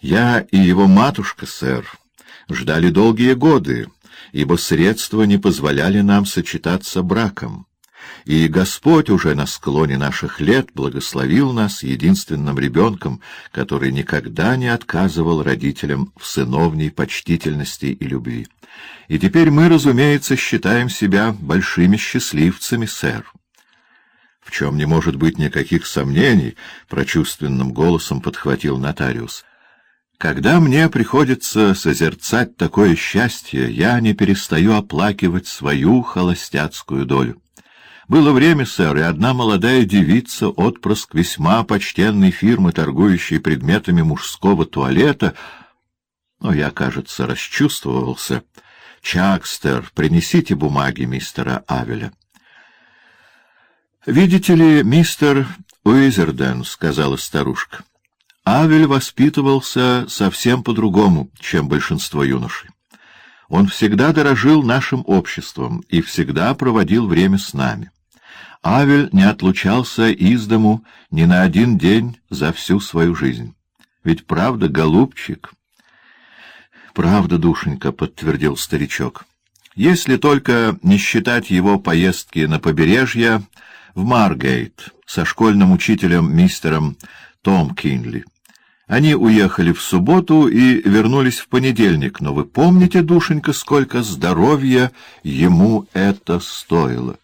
Я и его матушка, сэр, ждали долгие годы, ибо средства не позволяли нам сочетаться браком. И Господь уже на склоне наших лет благословил нас единственным ребенком, который никогда не отказывал родителям в сыновней почтительности и любви. И теперь мы, разумеется, считаем себя большими счастливцами, сэр. В чем не может быть никаких сомнений, — прочувственным голосом подхватил нотариус. Когда мне приходится созерцать такое счастье, я не перестаю оплакивать свою холостяцкую долю. Было время, сэр, и одна молодая девица, отпрыск весьма почтенной фирмы, торгующей предметами мужского туалета, но я, кажется, расчувствовался. Чакстер, принесите бумаги мистера Авеля. — Видите ли, мистер Уизерден, — сказала старушка, — Авель воспитывался совсем по-другому, чем большинство юношей. Он всегда дорожил нашим обществом и всегда проводил время с нами. Авель не отлучался из дому ни на один день за всю свою жизнь. Ведь правда, голубчик? Правда, душенька, — подтвердил старичок. Если только не считать его поездки на побережье в Маргейт со школьным учителем мистером Том Кинли. Они уехали в субботу и вернулись в понедельник, но вы помните, душенька, сколько здоровья ему это стоило?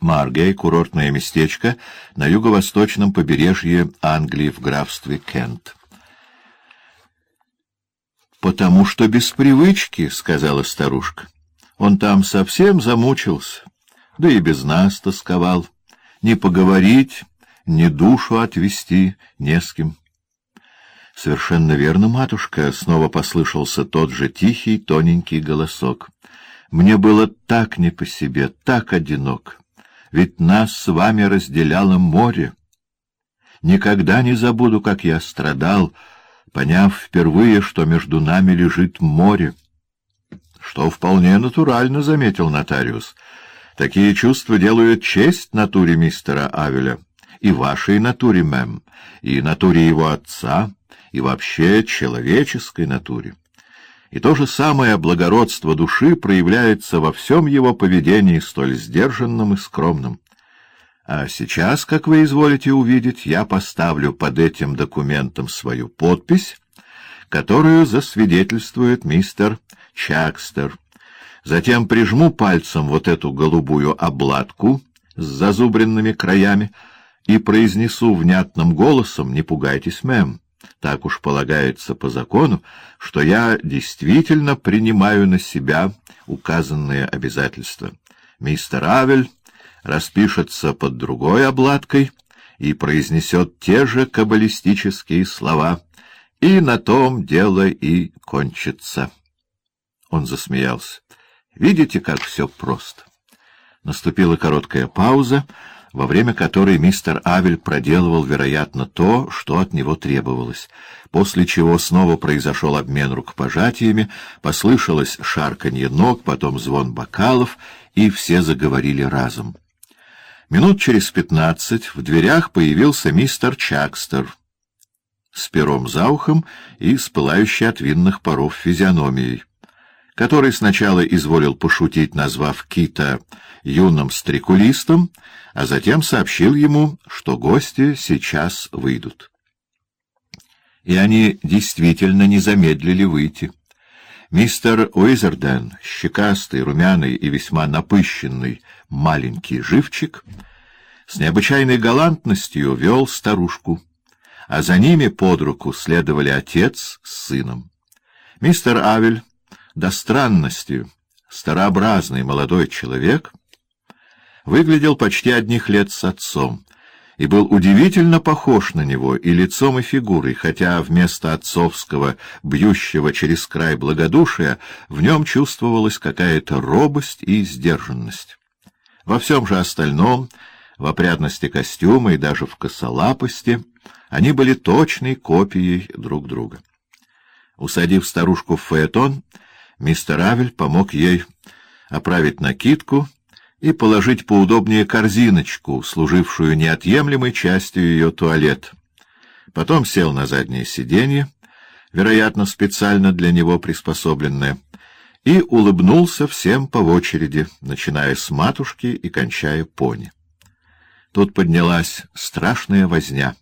Маргей — курортное местечко на юго-восточном побережье Англии в графстве Кент. «Потому что без привычки», — сказала старушка. «Он там совсем замучился, да и без нас тосковал. Не поговорить, ни душу отвести не с кем». — Совершенно верно, матушка, — снова послышался тот же тихий, тоненький голосок. — Мне было так не по себе, так одинок. Ведь нас с вами разделяло море. Никогда не забуду, как я страдал, поняв впервые, что между нами лежит море. — Что вполне натурально, — заметил нотариус. — Такие чувства делают честь натуре мистера Авеля. И вашей натуре, мэм, и натуре его отца — и вообще человеческой натуре. И то же самое благородство души проявляется во всем его поведении столь сдержанным и скромным. А сейчас, как вы изволите увидеть, я поставлю под этим документом свою подпись, которую засвидетельствует мистер Чакстер. Затем прижму пальцем вот эту голубую обладку с зазубренными краями и произнесу внятным голосом «Не пугайтесь, мэм» так уж полагается по закону, что я действительно принимаю на себя указанные обязательства. Мистер Авель распишется под другой обладкой и произнесет те же каббалистические слова, и на том дело и кончится. Он засмеялся. Видите, как все просто. Наступила короткая пауза, во время которой мистер Авель проделывал, вероятно, то, что от него требовалось, после чего снова произошел обмен рукопожатиями, послышалось шарканье ног, потом звон бокалов, и все заговорили разом. Минут через пятнадцать в дверях появился мистер Чакстер с пером за ухом и с пылающей от винных паров физиономией который сначала изволил пошутить, назвав Кита юным стрекулистом, а затем сообщил ему, что гости сейчас выйдут. И они действительно не замедлили выйти. Мистер Уизерден, щекастый, румяный и весьма напыщенный маленький живчик, с необычайной галантностью вел старушку, а за ними под руку следовали отец с сыном. Мистер Авель до странности старообразный молодой человек выглядел почти одних лет с отцом и был удивительно похож на него и лицом, и фигурой, хотя вместо отцовского, бьющего через край благодушия, в нем чувствовалась какая-то робость и сдержанность. Во всем же остальном, в опрятности костюма и даже в косолапости, они были точной копией друг друга. Усадив старушку в фаэтон, Мистер Авель помог ей оправить накидку и положить поудобнее корзиночку, служившую неотъемлемой частью ее туалет. Потом сел на заднее сиденье вероятно, специально для него приспособленное, и улыбнулся всем по очереди, начиная с матушки и кончая пони. Тут поднялась страшная возня.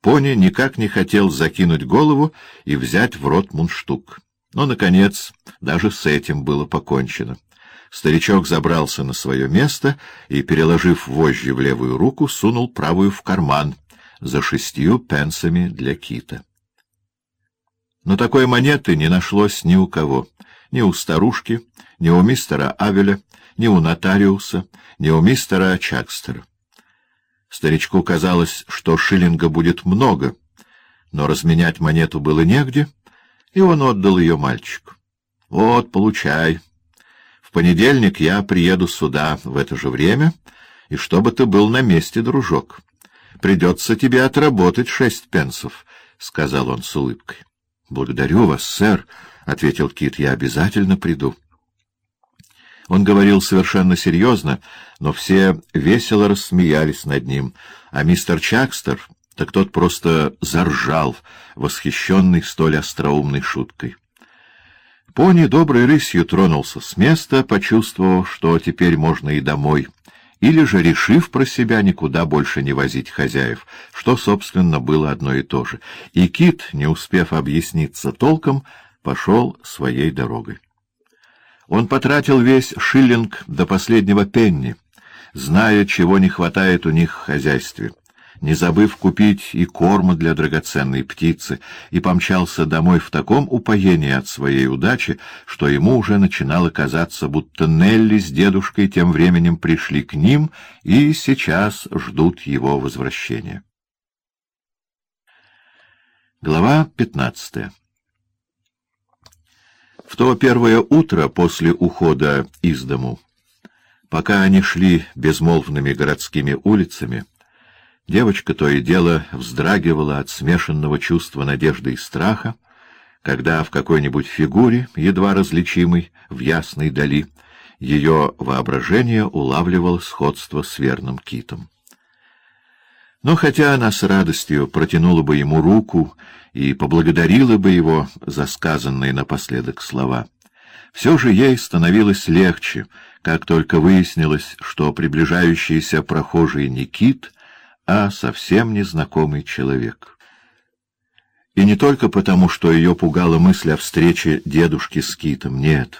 Пони никак не хотел закинуть голову и взять в рот мундштук. Но, наконец, даже с этим было покончено. Старичок забрался на свое место и, переложив вожжи в левую руку, сунул правую в карман за шестью пенсами для кита. Но такой монеты не нашлось ни у кого, ни у старушки, ни у мистера Авеля, ни у нотариуса, ни у мистера Чакстера. Старичку казалось, что шиллинга будет много, но разменять монету было негде, и он отдал ее мальчику. — Вот, получай. В понедельник я приеду сюда в это же время, и чтобы ты был на месте, дружок. Придется тебе отработать шесть пенсов, — сказал он с улыбкой. — Благодарю вас, сэр, — ответил Кит, — я обязательно приду. Он говорил совершенно серьезно, но все весело рассмеялись над ним, а мистер Чакстер, так тот просто заржал, восхищенный столь остроумной шуткой. Пони доброй рысью тронулся с места, почувствовав, что теперь можно и домой, или же решив про себя никуда больше не возить хозяев, что, собственно, было одно и то же. И Кит, не успев объясниться толком, пошел своей дорогой. Он потратил весь шиллинг до последнего пенни, зная, чего не хватает у них в хозяйстве, не забыв купить и корма для драгоценной птицы, и помчался домой в таком упоении от своей удачи, что ему уже начинало казаться, будто Нелли с дедушкой тем временем пришли к ним и сейчас ждут его возвращения. Глава пятнадцатая в то первое утро после ухода из дому, пока они шли безмолвными городскими улицами, девочка то и дело вздрагивала от смешанного чувства надежды и страха, когда в какой-нибудь фигуре, едва различимой в ясной дали, ее воображение улавливало сходство с верным китом. Но хотя она с радостью протянула бы ему руку и поблагодарила бы его за сказанные напоследок слова, все же ей становилось легче, как только выяснилось, что приближающийся прохожий не кит, а совсем незнакомый человек. И не только потому, что ее пугала мысль о встрече дедушки с китом, нет.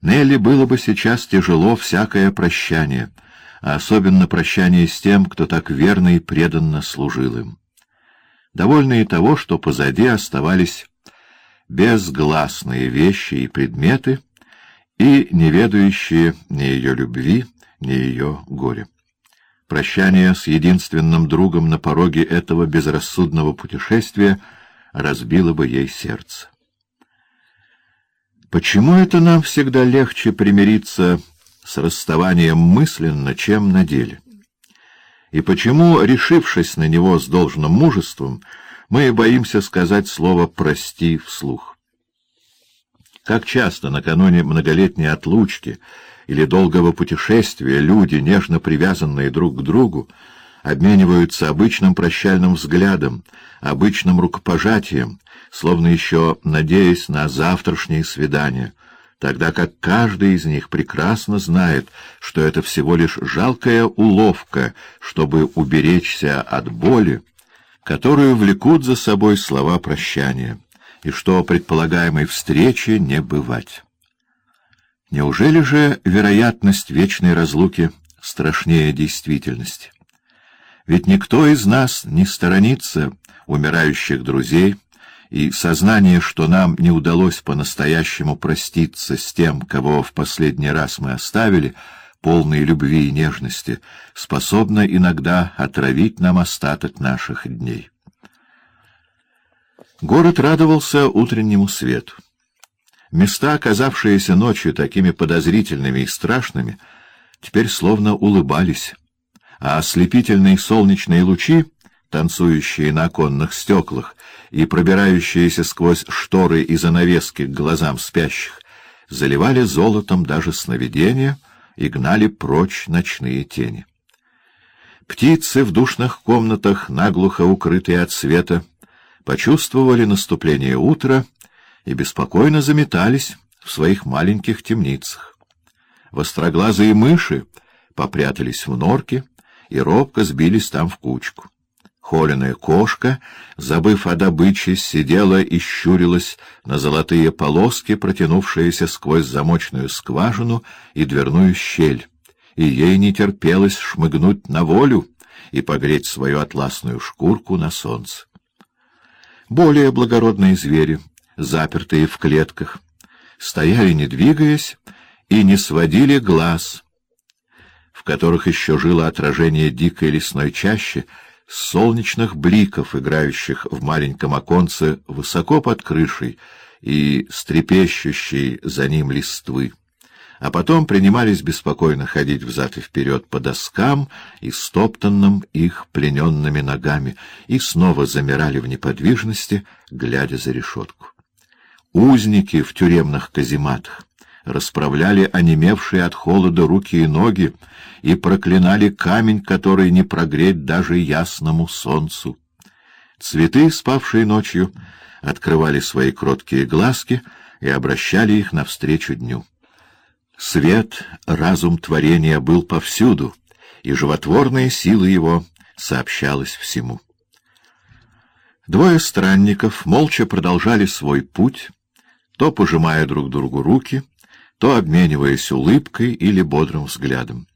Нелли было бы сейчас тяжело всякое прощание — а особенно прощание с тем, кто так верно и преданно служил им. Довольные того, что позади оставались безгласные вещи и предметы, и не ведающие ни ее любви, ни ее горя. Прощание с единственным другом на пороге этого безрассудного путешествия разбило бы ей сердце. Почему это нам всегда легче примириться с расставанием мысленно, чем на деле. И почему, решившись на него с должным мужеством, мы боимся сказать слово «прости» вслух? Как часто накануне многолетней отлучки или долгого путешествия люди, нежно привязанные друг к другу, обмениваются обычным прощальным взглядом, обычным рукопожатием, словно еще надеясь на завтрашнее свидание — тогда как каждый из них прекрасно знает, что это всего лишь жалкая уловка, чтобы уберечься от боли, которую влекут за собой слова прощания, и что предполагаемой встречи не бывать. Неужели же вероятность вечной разлуки страшнее действительности? Ведь никто из нас не сторонится умирающих друзей, и сознание, что нам не удалось по-настоящему проститься с тем, кого в последний раз мы оставили, полной любви и нежности, способно иногда отравить нам остаток наших дней. Город радовался утреннему свету. Места, оказавшиеся ночью такими подозрительными и страшными, теперь словно улыбались, а ослепительные солнечные лучи танцующие на оконных стеклах и пробирающиеся сквозь шторы и занавески к глазам спящих, заливали золотом даже сновидения и гнали прочь ночные тени. Птицы в душных комнатах, наглухо укрытые от света, почувствовали наступление утра и беспокойно заметались в своих маленьких темницах. Востроглазые мыши попрятались в норке и робко сбились там в кучку. Холеная кошка, забыв о добыче, сидела и щурилась на золотые полоски, протянувшиеся сквозь замочную скважину и дверную щель, и ей не терпелось шмыгнуть на волю и погреть свою атласную шкурку на солнце. Более благородные звери, запертые в клетках, стояли, не двигаясь, и не сводили глаз, в которых еще жило отражение дикой лесной чащи, солнечных бликов, играющих в маленьком оконце высоко под крышей и стрепещущей за ним листвы, а потом принимались беспокойно ходить взад и вперед по доскам и стоптанным их плененными ногами, и снова замирали в неподвижности, глядя за решетку. Узники в тюремных казематах расправляли онемевшие от холода руки и ноги и проклинали камень, который не прогреть даже ясному солнцу. Цветы, спавшие ночью, открывали свои кроткие глазки и обращали их навстречу дню. Свет, разум творения был повсюду, и животворная сила его сообщалась всему. Двое странников молча продолжали свой путь, то пожимая друг другу руки, то обмениваясь улыбкой или бодрым взглядом.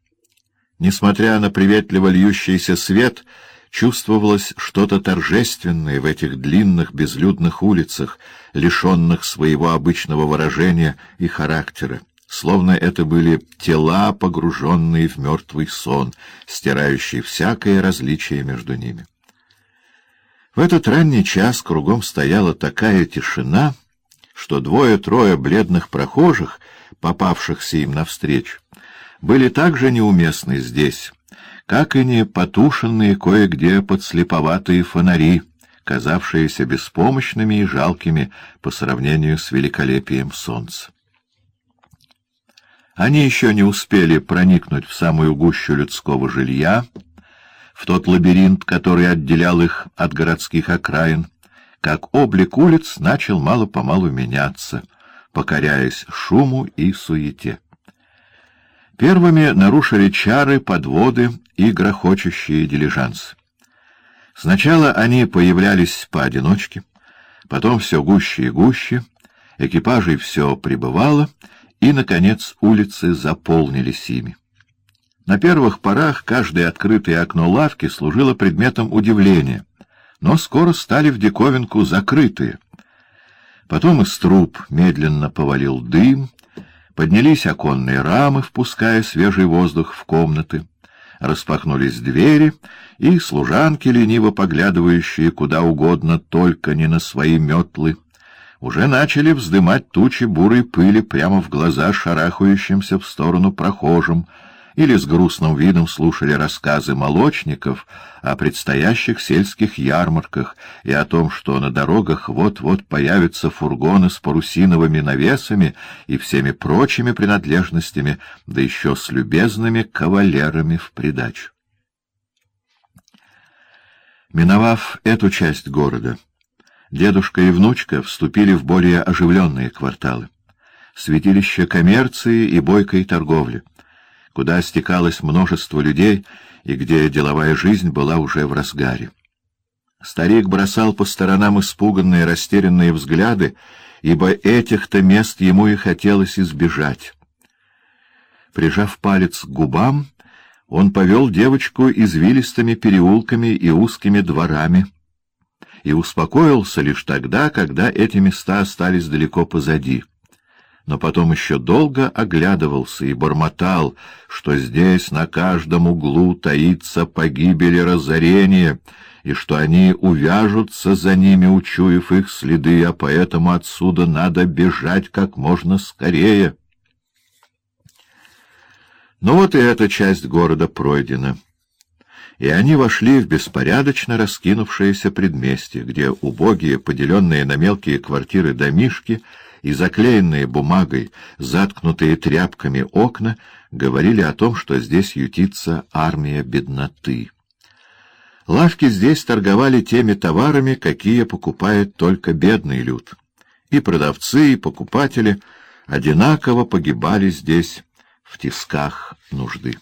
Несмотря на приветливо льющийся свет, чувствовалось что-то торжественное в этих длинных безлюдных улицах, лишенных своего обычного выражения и характера, словно это были тела, погруженные в мертвый сон, стирающие всякое различие между ними. В этот ранний час кругом стояла такая тишина, что двое-трое бледных прохожих — попавшихся им навстречу, были так же неуместны здесь, как и не потушенные кое-где подслеповатые фонари, казавшиеся беспомощными и жалкими по сравнению с великолепием солнца. Они еще не успели проникнуть в самую гущу людского жилья, в тот лабиринт, который отделял их от городских окраин, как облик улиц начал мало-помалу меняться — покоряясь шуму и суете. Первыми нарушили чары, подводы и грохочущие дилижансы. Сначала они появлялись поодиночке, потом все гуще и гуще, экипажей все прибывало, и, наконец, улицы заполнились ими. На первых порах каждое открытое окно лавки служило предметом удивления, но скоро стали в диковинку закрытые — Потом из труб медленно повалил дым, поднялись оконные рамы, впуская свежий воздух в комнаты, распахнулись двери, и служанки, лениво поглядывающие куда угодно, только не на свои метлы, уже начали вздымать тучи бурой пыли прямо в глаза шарахающимся в сторону прохожим, или с грустным видом слушали рассказы молочников о предстоящих сельских ярмарках и о том, что на дорогах вот-вот появятся фургоны с парусиновыми навесами и всеми прочими принадлежностями, да еще с любезными кавалерами в придачу. Миновав эту часть города, дедушка и внучка вступили в более оживленные кварталы, святилище коммерции и бойкой торговли — куда стекалось множество людей и где деловая жизнь была уже в разгаре. Старик бросал по сторонам испуганные, растерянные взгляды, ибо этих-то мест ему и хотелось избежать. Прижав палец к губам, он повел девочку извилистыми переулками и узкими дворами и успокоился лишь тогда, когда эти места остались далеко позади но потом еще долго оглядывался и бормотал, что здесь на каждом углу таится погибель и разорение, и что они увяжутся за ними, учуяв их следы, а поэтому отсюда надо бежать как можно скорее. Но вот и эта часть города пройдена, и они вошли в беспорядочно раскинувшееся предместье, где убогие, поделенные на мелкие квартиры домишки — и заклеенные бумагой, заткнутые тряпками окна говорили о том, что здесь ютится армия бедноты. Лавки здесь торговали теми товарами, какие покупает только бедный люд. И продавцы, и покупатели одинаково погибали здесь в тисках нужды.